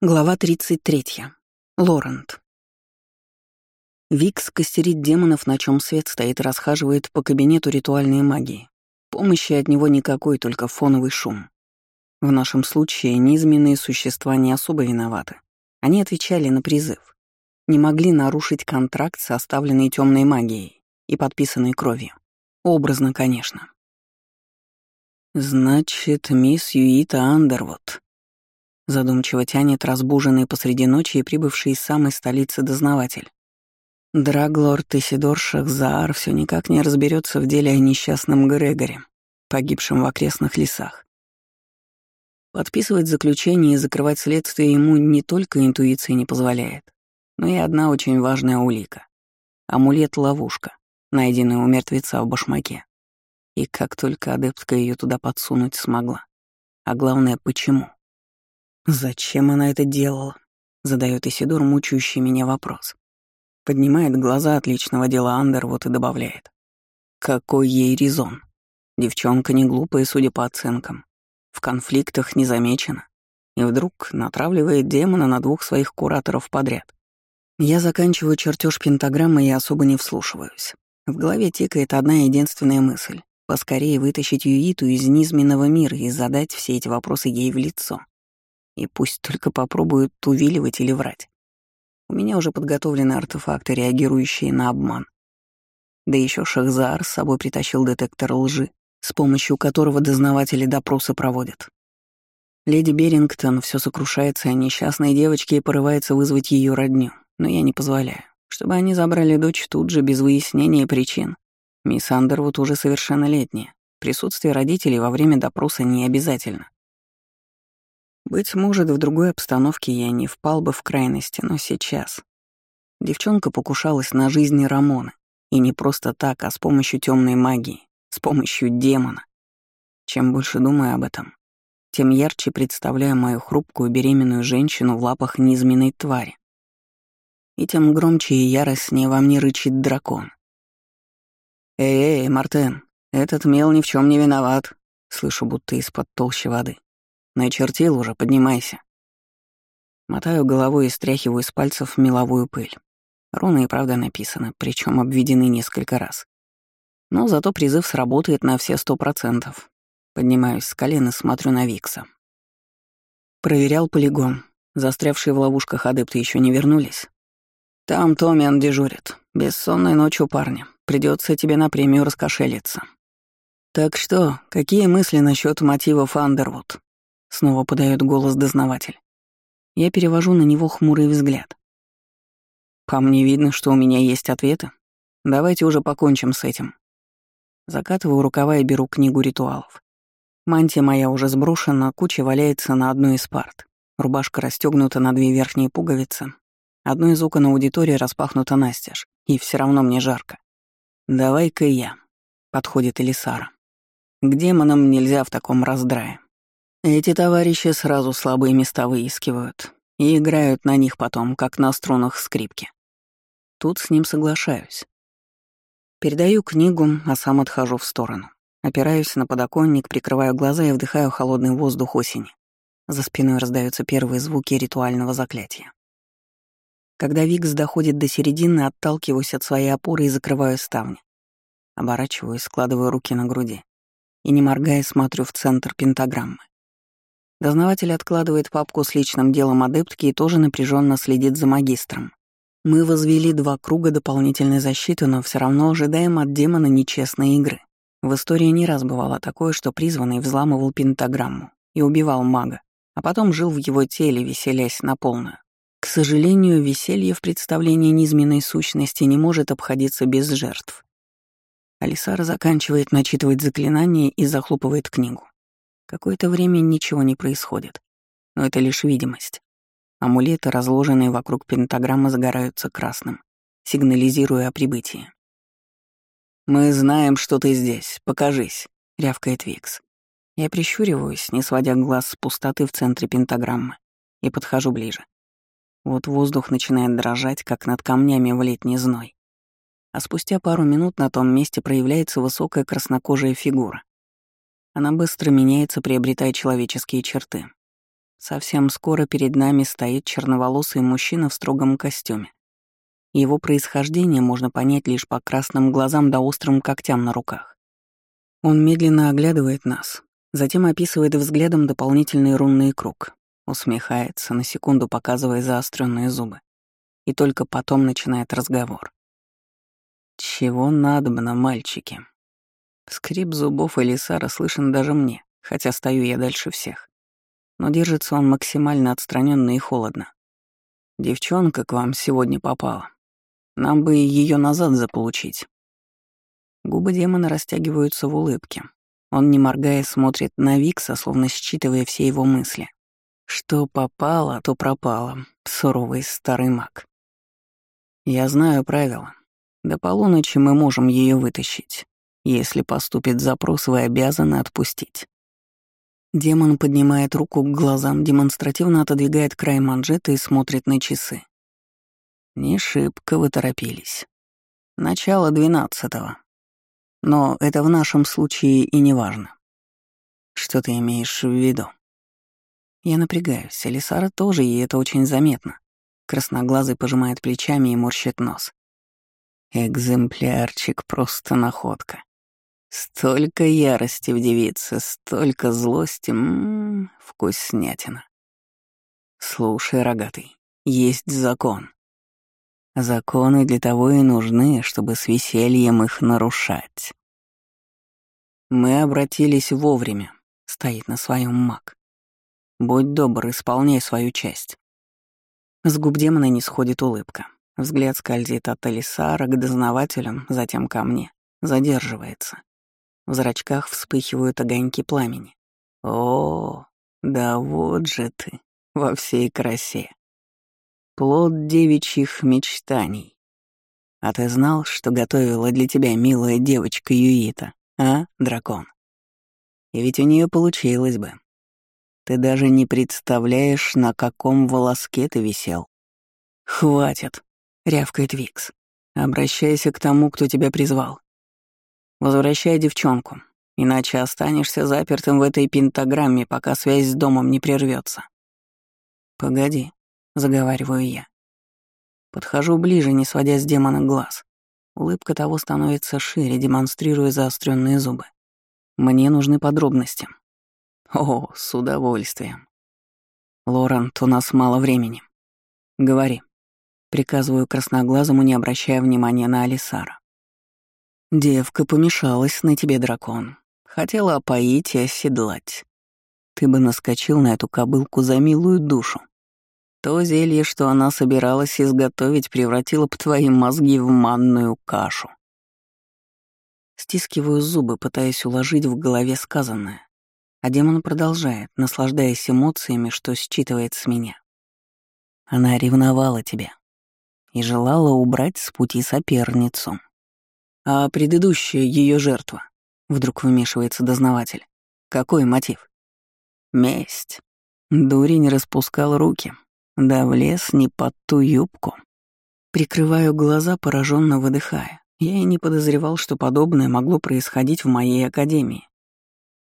Глава 33. Лорент. Викс костерит демонов, на чем свет стоит, расхаживает по кабинету ритуальной магии. Помощи от него никакой, только фоновый шум. В нашем случае низменные существа не особо виноваты. Они отвечали на призыв. Не могли нарушить контракт, составленный темной магией и подписанный кровью. Образно, конечно. «Значит, мисс Юита Андервуд», Задумчиво тянет разбуженный посреди ночи и прибывший из самой столицы дознаватель. Драглор Тесидор Шахзаар все никак не разберется в деле о несчастном Грегоре, погибшем в окрестных лесах. Подписывать заключение и закрывать следствие ему не только интуиция не позволяет, но и одна очень важная улика — амулет-ловушка, найденный у мертвеца в башмаке. И как только адептка ее туда подсунуть смогла. А главное, почему? «Зачем она это делала?» — задает Исидор мучающий меня вопрос. Поднимает глаза от личного дела Андервуд и добавляет. «Какой ей резон? Девчонка не глупая, судя по оценкам. В конфликтах не замечена. И вдруг натравливает демона на двух своих кураторов подряд. Я заканчиваю чертеж пентаграммы и особо не вслушиваюсь. В голове тикает одна единственная мысль — поскорее вытащить Юиту из низменного мира и задать все эти вопросы ей в лицо. И пусть только попробуют увиливать или врать. У меня уже подготовлены артефакты, реагирующие на обман. Да еще Шахзар с собой притащил детектор лжи, с помощью которого дознаватели допросы проводят. Леди Берингтон все сокрушается о несчастной девочке и порывается вызвать ее родню, но я не позволяю, чтобы они забрали дочь тут же без выяснения причин. Мисс Андервуд уже совершеннолетняя. Присутствие родителей во время допроса не обязательно. Быть может, в другой обстановке я не впал бы в крайности, но сейчас. Девчонка покушалась на жизнь Рамона. И не просто так, а с помощью темной магии, с помощью демона. Чем больше думаю об этом, тем ярче представляю мою хрупкую беременную женщину в лапах низменной твари. И тем громче и яростнее во мне рычит дракон. «Эй-эй, Мартен, этот мел ни в чем не виноват», — слышу будто из-под толщи воды. Начертил уже, поднимайся. Мотаю головой и стряхиваю с пальцев меловую пыль. Руны и правда написаны, причем обведены несколько раз. Но зато призыв сработает на все сто процентов. Поднимаюсь с колен и смотрю на Викса. Проверял полигон. Застрявшие в ловушках адепты еще не вернулись. Там Томиан дежурит. Бессонной ночью парня. Придется тебе на премию раскошелиться. Так что, какие мысли насчет мотивов Андервуд? Снова подает голос дознаватель. Я перевожу на него хмурый взгляд. По мне видно, что у меня есть ответы. Давайте уже покончим с этим. Закатываю рукава и беру книгу ритуалов. Мантия моя уже сброшена, куча валяется на одной из парт. Рубашка расстегнута на две верхние пуговицы. Одно из окон аудитории распахнуто настежь, и все равно мне жарко. «Давай-ка я», — подходит Элисара. «К демонам нельзя в таком раздрае. Эти товарищи сразу слабые места выискивают и играют на них потом, как на струнах скрипки. Тут с ним соглашаюсь. Передаю книгу, а сам отхожу в сторону. Опираюсь на подоконник, прикрываю глаза и вдыхаю холодный воздух осени. За спиной раздаются первые звуки ритуального заклятия. Когда Викс доходит до середины, отталкиваюсь от своей опоры и закрываю ставни. Оборачиваюсь, складываю руки на груди и, не моргая, смотрю в центр пентаграммы. Дознаватель откладывает папку с личным делом адептки и тоже напряженно следит за магистром. Мы возвели два круга дополнительной защиты, но все равно ожидаем от демона нечестной игры. В истории не раз бывало такое, что призванный взламывал пентаграмму и убивал мага, а потом жил в его теле, веселясь на полную. К сожалению, веселье в представлении низменной сущности не может обходиться без жертв. Алисара заканчивает начитывать заклинание и захлопывает книгу. Какое-то время ничего не происходит, но это лишь видимость. Амулеты, разложенные вокруг пентаграммы, загораются красным, сигнализируя о прибытии. «Мы знаем, что ты здесь. Покажись», — рявкает Викс. Я прищуриваюсь, не сводя глаз с пустоты в центре пентаграммы, и подхожу ближе. Вот воздух начинает дрожать, как над камнями в летний зной. А спустя пару минут на том месте проявляется высокая краснокожая фигура. Она быстро меняется, приобретая человеческие черты. Совсем скоро перед нами стоит черноволосый мужчина в строгом костюме. Его происхождение можно понять лишь по красным глазам да острым когтям на руках. Он медленно оглядывает нас, затем описывает взглядом дополнительный рунный круг, усмехается, на секунду показывая заостренные зубы, и только потом начинает разговор. «Чего надобно, мальчики?» Скрип зубов Элисара слышен даже мне, хотя стою я дальше всех. Но держится он максимально отстраненно и холодно. «Девчонка к вам сегодня попала. Нам бы ее назад заполучить». Губы демона растягиваются в улыбке. Он, не моргая, смотрит на Викса, словно считывая все его мысли. Что попало, то пропало, суровый старый маг. Я знаю правила. До полуночи мы можем ее вытащить. Если поступит запрос, вы обязаны отпустить. Демон поднимает руку к глазам, демонстративно отодвигает край манжеты и смотрит на часы. Не шибко вы торопились. Начало двенадцатого. Но это в нашем случае и не важно. Что ты имеешь в виду? Я напрягаюсь, Элисара тоже, и это очень заметно. Красноглазый пожимает плечами и морщит нос. Экземплярчик просто находка. Столько ярости в девице, столько злости, ммм, вкуснятина. Слушай, рогатый, есть закон. Законы для того и нужны, чтобы с весельем их нарушать. Мы обратились вовремя, стоит на своем маг. Будь добр, исполняй свою часть. С губ демона не сходит улыбка. Взгляд скользит от Элисара к дознавателям, затем ко мне. Задерживается. В зрачках вспыхивают огоньки пламени. О, да вот же ты, во всей красе плод девичьих мечтаний. А ты знал, что готовила для тебя милая девочка Юита, а, дракон? И ведь у нее получилось бы. Ты даже не представляешь, на каком волоске ты висел. «Хватит», — рявкает Викс. «Обращайся к тому, кто тебя призвал. Возвращай девчонку, иначе останешься запертым в этой пентаграмме, пока связь с домом не прервется. «Погоди», заговариваю я. Подхожу ближе, не сводя с демона глаз. Улыбка того становится шире, демонстрируя заостренные зубы. Мне нужны подробности. О, с удовольствием. Лорент, у нас мало времени. Говори. Приказываю красноглазому, не обращая внимания на Алисара. Девка помешалась на тебе, дракон. Хотела опоить и оседлать. Ты бы наскочил на эту кобылку за милую душу. То зелье, что она собиралась изготовить, превратило бы твои мозги в манную кашу. Стискиваю зубы, пытаясь уложить в голове сказанное. А демон продолжает, наслаждаясь эмоциями, что считывает с меня. Она ревновала тебя и желала убрать с пути соперницу. А предыдущая ее жертва, вдруг вмешивается дознаватель. Какой мотив? Месть. Дурень распускал руки, да влез не под ту юбку. Прикрываю глаза, пораженно выдыхая. Я и не подозревал, что подобное могло происходить в моей академии.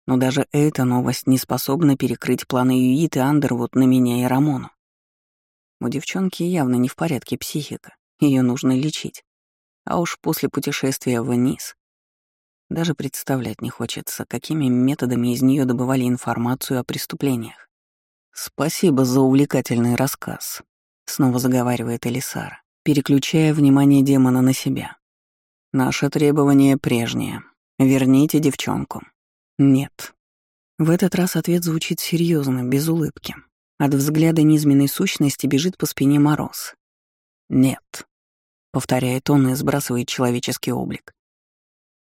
Но даже эта новость не способна перекрыть планы Юит Андервуд на меня и Рамону. У девчонки явно не в порядке психика, ее нужно лечить. А уж после путешествия вниз. Даже представлять не хочется, какими методами из нее добывали информацию о преступлениях. «Спасибо за увлекательный рассказ», — снова заговаривает Элисара, переключая внимание демона на себя. «Наше требование прежнее. Верните девчонку». «Нет». В этот раз ответ звучит серьезно, без улыбки. От взгляда низменной сущности бежит по спине мороз. «Нет», — повторяет он и сбрасывает человеческий облик.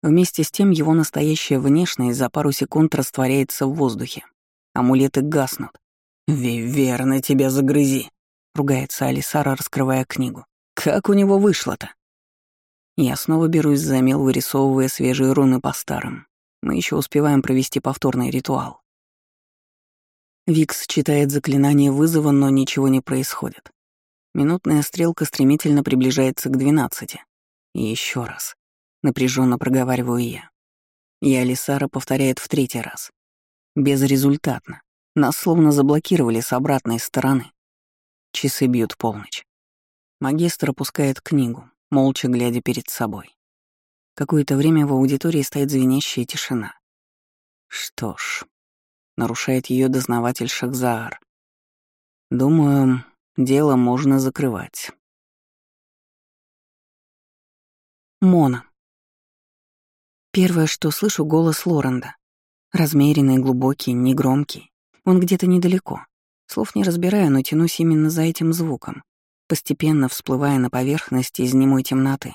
Вместе с тем его настоящая внешность за пару секунд растворяется в воздухе. Амулеты гаснут. «Виверна тебя загрызи», — ругается Алисара, раскрывая книгу. «Как у него вышло-то?» Я снова берусь за мел, вырисовывая свежие руны по старым. Мы еще успеваем провести повторный ритуал. Викс читает заклинание вызова, но ничего не происходит. Минутная стрелка стремительно приближается к двенадцати. И еще раз. Напряженно проговариваю я. И Алисара повторяет в третий раз. Безрезультатно. Нас словно заблокировали с обратной стороны. Часы бьют полночь. Магистр опускает книгу, молча глядя перед собой. Какое-то время в аудитории стоит звенящая тишина. Что ж, нарушает ее дознаватель Шахзаар. Думаю, дело можно закрывать. Мона. Первое, что слышу, голос Лоренда. Размеренный, глубокий, негромкий. Он где-то недалеко. Слов не разбираю, но тянусь именно за этим звуком, постепенно всплывая на поверхность из немой темноты.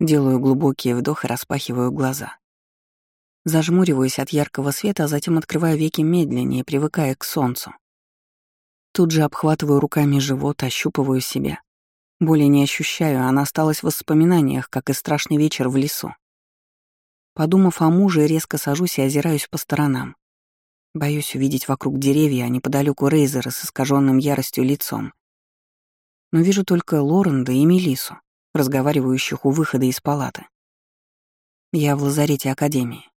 Делаю глубокий вдох и распахиваю глаза. Зажмуриваюсь от яркого света, а затем открываю веки медленнее, привыкая к солнцу. Тут же обхватываю руками живот, ощупываю себя. Боли не ощущаю, она осталась в воспоминаниях, как и страшный вечер в лесу. Подумав о муже, резко сажусь и озираюсь по сторонам. Боюсь увидеть вокруг деревья, а неподалеку Рейзера с искаженным яростью лицом. Но вижу только Лоренда и Мелису, разговаривающих у выхода из палаты. Я в лазарете Академии.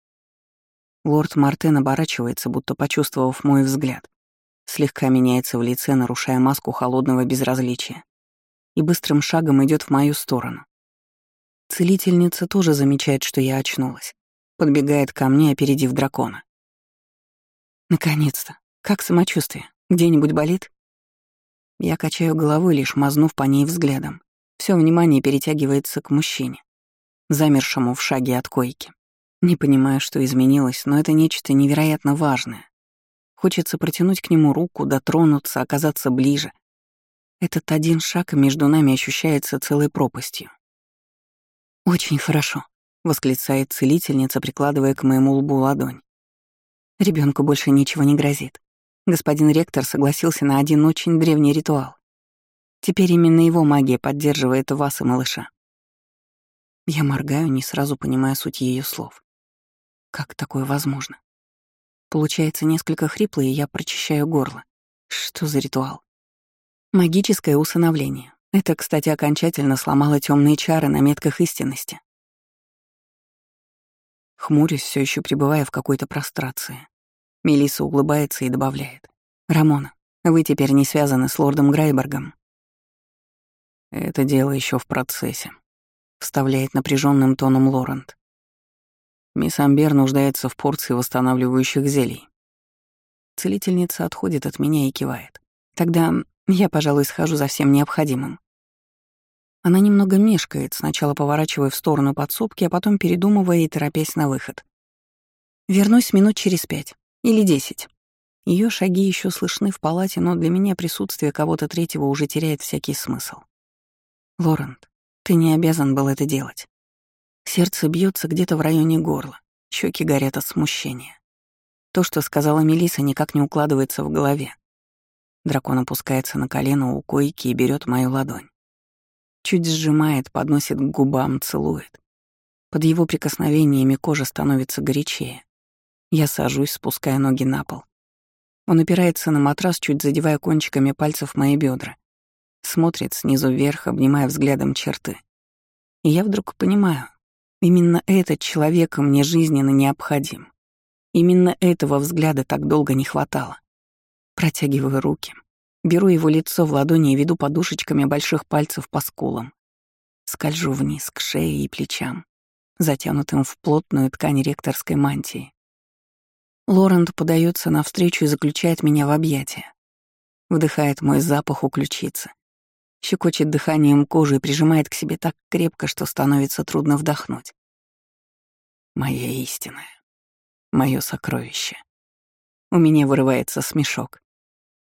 Лорд Мартен оборачивается, будто почувствовав мой взгляд. Слегка меняется в лице, нарушая маску холодного безразличия. И быстрым шагом идет в мою сторону. Целительница тоже замечает, что я очнулась. Подбегает ко мне, опередив дракона. Наконец-то. Как самочувствие? Где-нибудь болит? Я качаю головой, лишь мазнув по ней взглядом. Все внимание перетягивается к мужчине, замершему в шаге от койки. Не понимаю, что изменилось, но это нечто невероятно важное. Хочется протянуть к нему руку, дотронуться, оказаться ближе. Этот один шаг между нами ощущается целой пропастью. «Очень хорошо», — восклицает целительница, прикладывая к моему лбу ладонь. Ребенку больше ничего не грозит. Господин ректор согласился на один очень древний ритуал. Теперь именно его магия поддерживает вас и малыша. Я моргаю, не сразу понимая суть ее слов. Как такое возможно? Получается несколько хрипло, и я прочищаю горло. Что за ритуал? Магическое усыновление. Это, кстати, окончательно сломало темные чары на метках истинности. Хмурюсь, все еще пребывая в какой-то прострации. Мелисса улыбается и добавляет. «Рамона, вы теперь не связаны с лордом Грайбергом». «Это дело еще в процессе», — вставляет напряженным тоном Лорент. «Мисс Амбер нуждается в порции восстанавливающих зелий». Целительница отходит от меня и кивает. «Тогда я, пожалуй, схожу за всем необходимым». Она немного мешкает, сначала поворачивая в сторону подсобки, а потом передумывая и торопясь на выход. Вернусь минут через пять или десять. Ее шаги еще слышны в палате, но для меня присутствие кого-то третьего уже теряет всякий смысл. Лорент, ты не обязан был это делать. Сердце бьется где-то в районе горла, щеки горят от смущения. То, что сказала Мелиса, никак не укладывается в голове. Дракон опускается на колено у койки и берет мою ладонь. Чуть сжимает, подносит к губам, целует. Под его прикосновениями кожа становится горячее. Я сажусь, спуская ноги на пол. Он опирается на матрас, чуть задевая кончиками пальцев мои бедра. Смотрит снизу вверх, обнимая взглядом черты. И я вдруг понимаю, именно этот человек мне жизненно необходим. Именно этого взгляда так долго не хватало. Протягиваю руки, Беру его лицо в ладони и веду подушечками больших пальцев по скулам. Скольжу вниз к шее и плечам, затянутым в плотную ткань ректорской мантии. Лорент подается навстречу и заключает меня в объятия. Вдыхает мой запах у ключицы. Щекочет дыханием кожи и прижимает к себе так крепко, что становится трудно вдохнуть. Моя истинная. Мое сокровище. У меня вырывается смешок.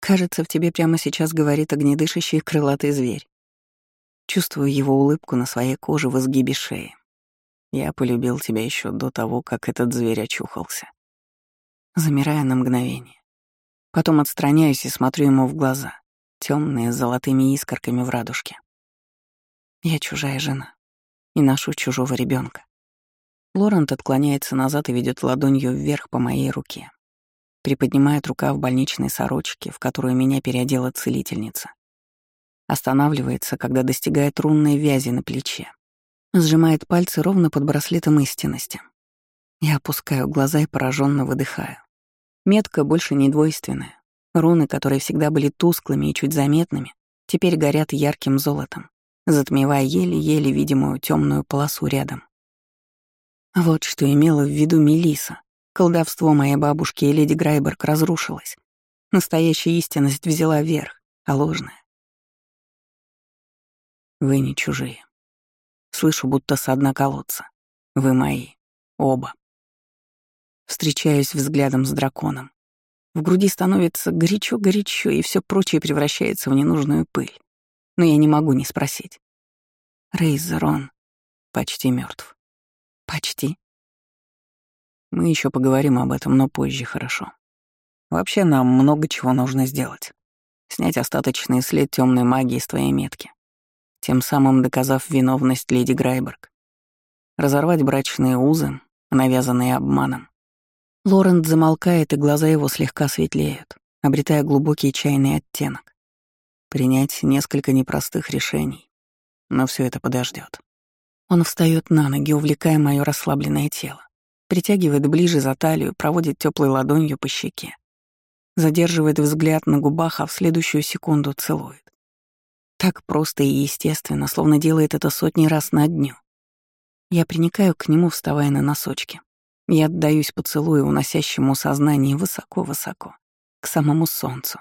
Кажется, в тебе прямо сейчас говорит огнедышащий крылатый зверь. Чувствую его улыбку на своей коже в изгибе шеи. Я полюбил тебя еще до того, как этот зверь очухался. Замирая на мгновение. Потом отстраняюсь и смотрю ему в глаза, темные с золотыми искорками в радужке. Я чужая жена и ношу чужого ребенка. Лорент отклоняется назад и ведет ладонью вверх по моей руке приподнимает рука в больничной сорочке, в которую меня переодела целительница. Останавливается, когда достигает рунной вязи на плече. Сжимает пальцы ровно под браслетом истинности. Я опускаю глаза и пораженно выдыхаю. Метка больше не двойственная. Руны, которые всегда были тусклыми и чуть заметными, теперь горят ярким золотом, затмевая еле-еле видимую темную полосу рядом. Вот что имела в виду Мелиса. Колдовство моей бабушки и леди Грайберг разрушилось. Настоящая истинность взяла верх, а ложная. Вы не чужие. Слышу, будто со дна колодца. Вы мои. Оба. Встречаюсь взглядом с драконом. В груди становится горячо-горячо, и все прочее превращается в ненужную пыль. Но я не могу не спросить. Рейзер, он почти мертв. Почти. Мы еще поговорим об этом, но позже, хорошо. Вообще нам много чего нужно сделать. Снять остаточный след темной магии с твоей метки, тем самым доказав виновность леди Грайберг. Разорвать брачные узы, навязанные обманом. Лорент замолкает, и глаза его слегка светлеют, обретая глубокий чайный оттенок. Принять несколько непростых решений, но все это подождет. Он встает на ноги, увлекая мое расслабленное тело, притягивает ближе за талию, проводит теплой ладонью по щеке, задерживает взгляд на губах, а в следующую секунду целует. Так просто и естественно, словно делает это сотни раз на дню. Я приникаю к нему, вставая на носочки. Я отдаюсь поцелую, уносящему сознание высоко-высоко, к самому солнцу.